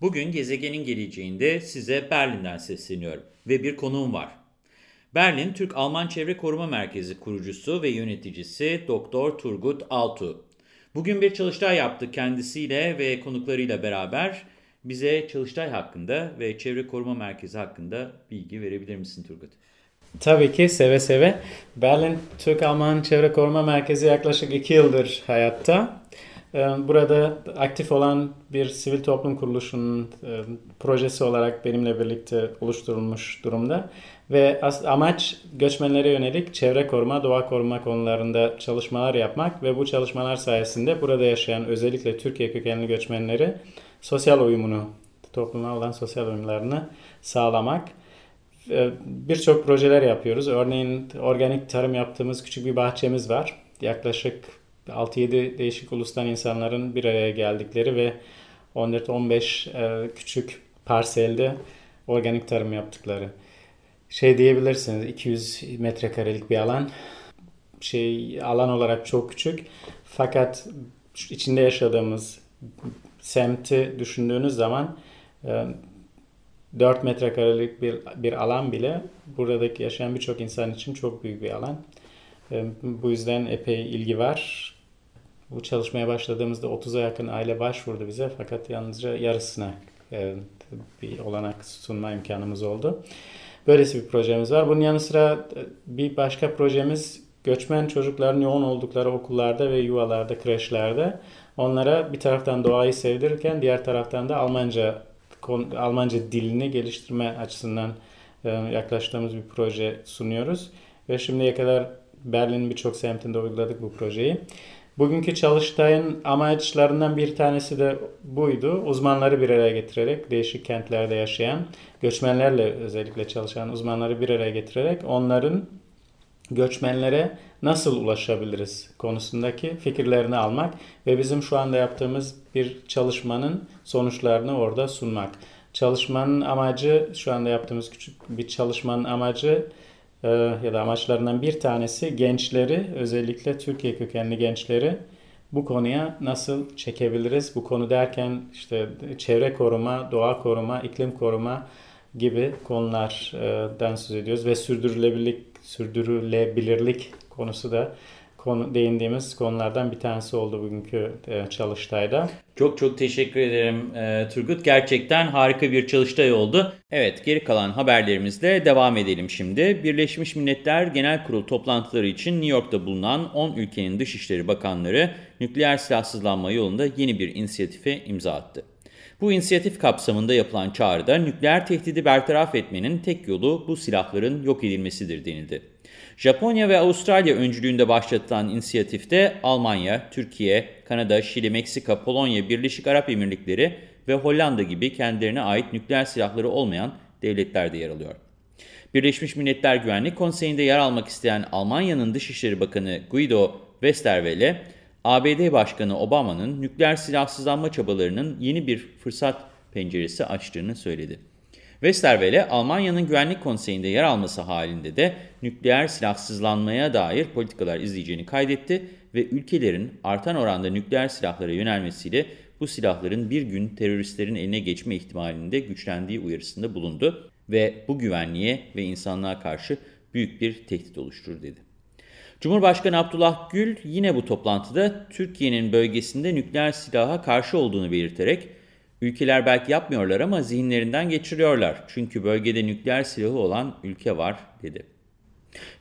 Bugün gezegenin geleceğinde size Berlin'den sesleniyorum ve bir konuğum var. Berlin Türk-Alman Çevre Koruma Merkezi kurucusu ve yöneticisi Doktor Turgut Altu. Bugün bir çalıştay yaptık kendisiyle ve konuklarıyla beraber. Bize çalıştay hakkında ve Çevre Koruma Merkezi hakkında bilgi verebilir misin Turgut? Tabii ki seve seve. Berlin Türk-Alman Çevre Koruma Merkezi yaklaşık iki yıldır hayatta. Ee, burada aktif olan bir sivil toplum kuruluşunun e, projesi olarak benimle birlikte oluşturulmuş durumda. Ve amaç göçmenlere yönelik çevre koruma, doğa koruma konularında çalışmalar yapmak ve bu çalışmalar sayesinde burada yaşayan özellikle Türkiye kökenli göçmenleri sosyal uyumunu, topluma olan sosyal uyumlarını sağlamak. Ee, birçok projeler yapıyoruz. Örneğin organik tarım yaptığımız küçük bir bahçemiz var. Yaklaşık 6-7 değişik ulustan insanların bir araya geldikleri ve 14-15 e, küçük parselde organik tarım yaptıkları. Şey diyebilirsiniz 200 metrekarelik bir alan. Şey alan olarak çok küçük. Fakat içinde yaşadığımız semti düşündüğünüz zaman 4 e, metrekarelik bir, bir alan bile buradaki yaşayan birçok insan için çok büyük bir alan. E, bu yüzden epey ilgi var. Bu çalışmaya başladığımızda 30'a yakın aile başvurdu bize fakat yalnızca yarısına e, bir olanak sunma imkanımız oldu. Böylesi bir projemiz var. Bunun yanı sıra bir başka projemiz göçmen çocukların yoğun oldukları okullarda ve yuvalarda, kreşlerde onlara bir taraftan doğayı sevdirirken diğer taraftan da Almanca Almanca dilini geliştirme açısından yaklaştığımız bir proje sunuyoruz. Ve şimdiye kadar Berlin'in birçok semtinde uyguladık bu projeyi. Bugünkü çalıştayın amaçlarından bir tanesi de buydu. Uzmanları bir araya getirerek, değişik kentlerde yaşayan, göçmenlerle özellikle çalışan uzmanları bir araya getirerek onların göçmenlere nasıl ulaşabiliriz konusundaki fikirlerini almak ve bizim şu anda yaptığımız bir çalışmanın sonuçlarını orada sunmak. Çalışmanın amacı, şu anda yaptığımız küçük bir çalışmanın amacı ya da amaçlarından bir tanesi gençleri, özellikle Türkiye kökenli gençleri bu konuya nasıl çekebiliriz? Bu konu derken işte çevre koruma, doğa koruma, iklim koruma gibi konulardan söz ediyoruz ve sürdürülebilirlik sürdürülebilirlik konusu da konu, değindiğimiz konulardan bir tanesi oldu bugünkü e, çalıştayda. Çok çok teşekkür ederim e, Turgut. Gerçekten harika bir çalıştay oldu. Evet geri kalan haberlerimizle devam edelim şimdi. Birleşmiş Milletler Genel Kurul toplantıları için New York'ta bulunan 10 ülkenin Dışişleri Bakanları nükleer silahsızlanma yolunda yeni bir inisiyatife imza attı. Bu inisiyatif kapsamında yapılan çağrıda nükleer tehdidi bertaraf etmenin tek yolu bu silahların yok edilmesidir denildi. Japonya ve Avustralya öncülüğünde başlatılan inisiyatifte Almanya, Türkiye, Kanada, Şili, Meksika, Polonya, Birleşik Arap Emirlikleri ve Hollanda gibi kendilerine ait nükleer silahları olmayan devletler de yer alıyor. Birleşmiş Milletler Güvenlik Konseyi'nde yer almak isteyen Almanya'nın Dışişleri Bakanı Guido Westerwelle, ABD Başkanı Obama'nın nükleer silahsızlanma çabalarının yeni bir fırsat penceresi açtığını söyledi. Westerwelle, Almanya'nın Güvenlik Konseyi'nde yer alması halinde de nükleer silahsızlanmaya dair politikalar izleyeceğini kaydetti ve ülkelerin artan oranda nükleer silahlara yönelmesiyle bu silahların bir gün teröristlerin eline geçme ihtimalinde güçlendiği uyarısında bulundu ve bu güvenliğe ve insanlığa karşı büyük bir tehdit oluşturur dedi. Cumhurbaşkanı Abdullah Gül yine bu toplantıda Türkiye'nin bölgesinde nükleer silaha karşı olduğunu belirterek ülkeler belki yapmıyorlar ama zihinlerinden geçiriyorlar. Çünkü bölgede nükleer silahı olan ülke var dedi.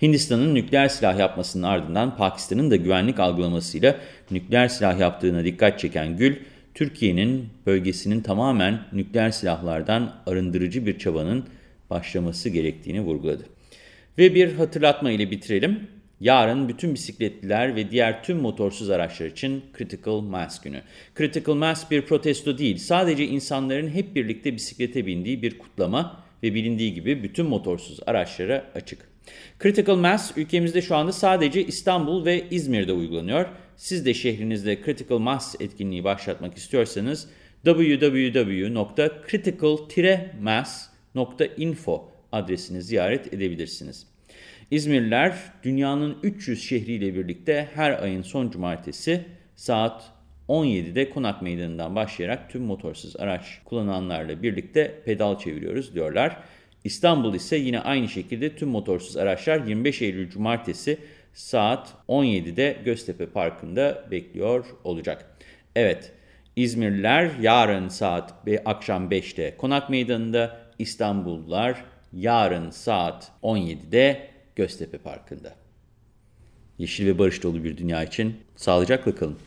Hindistan'ın nükleer silah yapmasının ardından Pakistan'ın da güvenlik algılamasıyla nükleer silah yaptığına dikkat çeken Gül, Türkiye'nin bölgesinin tamamen nükleer silahlardan arındırıcı bir çabanın başlaması gerektiğini vurguladı. Ve bir hatırlatma ile bitirelim. Yarın bütün bisikletliler ve diğer tüm motorsuz araçlar için Critical Mass günü. Critical Mass bir protesto değil, sadece insanların hep birlikte bisiklete bindiği bir kutlama ve bilindiği gibi bütün motorsuz araçlara açık. Critical Mass ülkemizde şu anda sadece İstanbul ve İzmir'de uygulanıyor. Siz de şehrinizde Critical Mass etkinliği başlatmak istiyorsanız www.critical-mass.info adresini ziyaret edebilirsiniz. İzmirliler dünyanın 300 şehriyle birlikte her ayın son cumartesi saat 17'de Konak Meydanı'ndan başlayarak tüm motorsuz araç kullananlarla birlikte pedal çeviriyoruz diyorlar. İstanbul ise yine aynı şekilde tüm motorsuz araçlar 25 Eylül Cumartesi saat 17'de Göztepe Parkı'nda bekliyor olacak. Evet, İzmirliler yarın saat akşam 5'te Konak Meydanı'nda, İstanbullular yarın saat 17'de Göztepe Parkı'nda. Yeşil ve barış dolu bir dünya için sağlıcakla kalın.